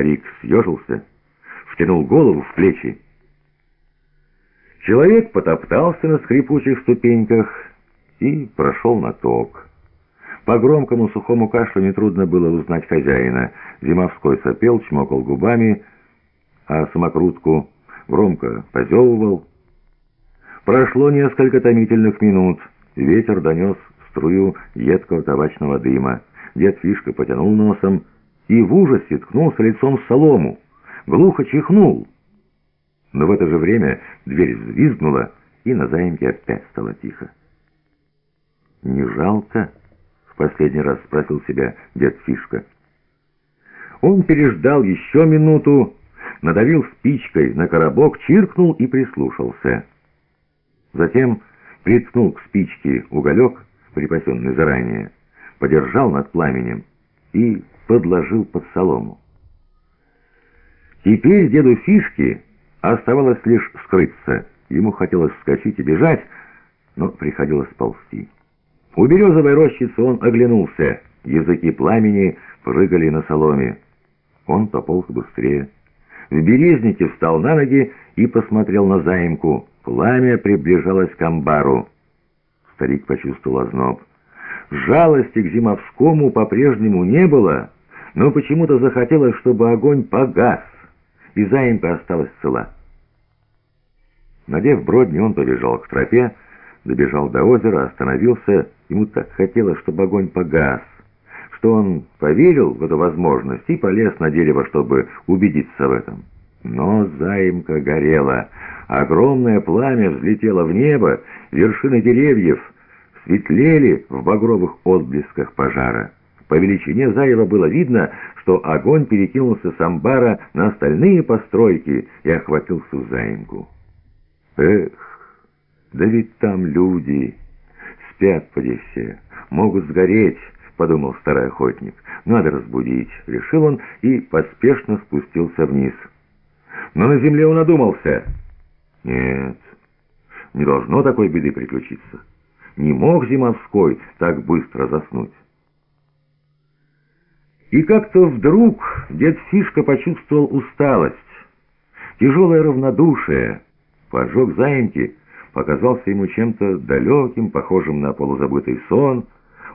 Старик съежился, втянул голову в плечи. Человек потоптался на скрипучих ступеньках и прошел на ток. По громкому сухому кашлю нетрудно было узнать хозяина. Зимовской сопел, чмокал губами, а самокрутку громко позевывал. Прошло несколько томительных минут. Ветер донес струю едкого табачного дыма. Дед Фишка потянул носом и в ужасе ткнулся лицом в солому. Глухо чихнул. Но в это же время дверь взвизгнула, и на заимке опять стало тихо. «Не жалко?» — в последний раз спросил себя дед Фишка. Он переждал еще минуту, надавил спичкой на коробок, чиркнул и прислушался. Затем приткнул к спичке уголек, припасенный заранее, подержал над пламенем и подложил под солому. Теперь деду Фишке оставалось лишь скрыться. Ему хотелось вскочить и бежать, но приходилось ползти. У березовой рощицы он оглянулся. Языки пламени прыгали на соломе. Он пополз быстрее. В березнике встал на ноги и посмотрел на заимку. Пламя приближалось к амбару. Старик почувствовал озноб. Жалости к Зимовскому по-прежнему не было, но почему-то захотелось, чтобы огонь погас, и заимка осталась цела. Надев бродни, он побежал к тропе, добежал до озера, остановился. Ему так хотелось, чтобы огонь погас, что он поверил в эту возможность и полез на дерево, чтобы убедиться в этом. Но заимка горела. Огромное пламя взлетело в небо, вершины деревьев светлели в багровых отблесках пожара. По величине зарева было видно, что огонь перекинулся с амбара на остальные постройки и охватил всю заимку. Эх, да ведь там люди спят поди все, могут сгореть, подумал старый охотник. Надо разбудить, решил он и поспешно спустился вниз. Но на земле он одумался. Нет, не должно такой беды приключиться. Не мог Зимовской так быстро заснуть. И как-то вдруг дед Фишка почувствовал усталость, тяжелое равнодушие. Поджог заимки показался ему чем-то далеким, похожим на полузабытый сон.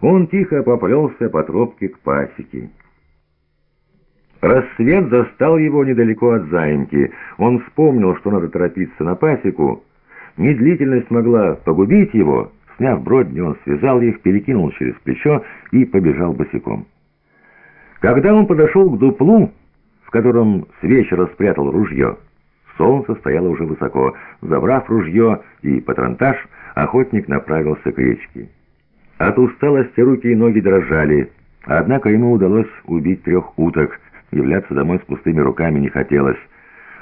Он тихо поплелся по тропке к пасеке. Рассвет застал его недалеко от заимки. Он вспомнил, что надо торопиться на пасеку. Медлительность могла погубить его. Сняв бродни, он связал их, перекинул через плечо и побежал босиком. Когда он подошел к дуплу, в котором с вечера спрятал ружье, солнце стояло уже высоко. Забрав ружье и патронтаж, охотник направился к речке. От усталости руки и ноги дрожали, однако ему удалось убить трех уток — Являться домой с пустыми руками не хотелось.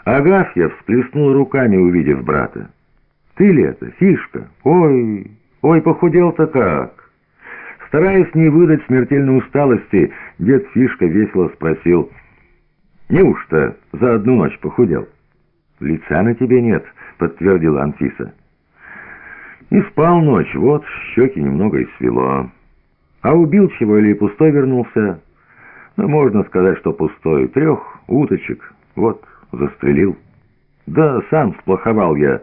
Агафья всплеснул руками, увидев брата. «Ты ли это, Фишка? Ой, ой, похудел-то как!» Стараясь не выдать смертельной усталости, дед Фишка весело спросил, «Неужто за одну ночь похудел?» «Лица на тебе нет», — подтвердила Анфиса. «Не спал ночь, вот, щеки немного и свело. А убил чего или пустой вернулся?» Ну, можно сказать, что пустой. Трех уточек, вот, застрелил. Да, сам сплоховал я.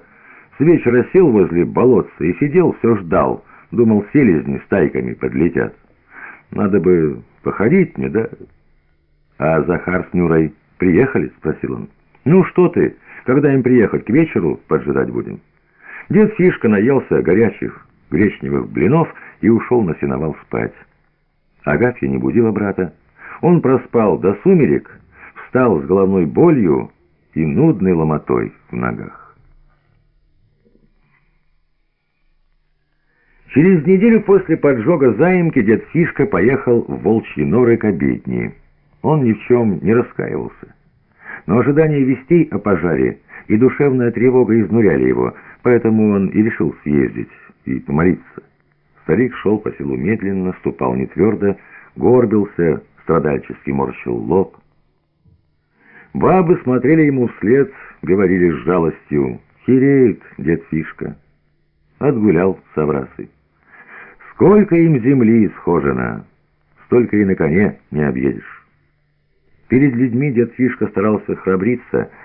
С вечера сел возле болотца и сидел, все ждал. Думал, селезни стайками подлетят. Надо бы походить мне, да? А Захар с Нюрой приехали? Спросил он. Ну, что ты, когда им приехать, к вечеру поджидать будем? Дед Фишка наелся горячих гречневых блинов и ушел на сеновал спать. Агафья не будила брата. Он проспал до сумерек, встал с головной болью и нудной ломотой в ногах. Через неделю после поджога заимки дед Фишка поехал в Волчьи норы к обедни. Он ни в чем не раскаивался. Но ожидание вестей о пожаре и душевная тревога изнуряли его, поэтому он и решил съездить и помолиться. Старик шел по селу медленно, ступал не твердо, горбился, страдальчески морщил лоб. Бабы смотрели ему вслед, говорили с жалостью, «Хереет дед Фишка». Отгулял соврасы. Сколько им земли схожено, столько и на коне не объедешь. Перед людьми дед Фишка старался храбриться,